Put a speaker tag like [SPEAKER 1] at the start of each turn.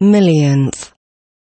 [SPEAKER 1] millionth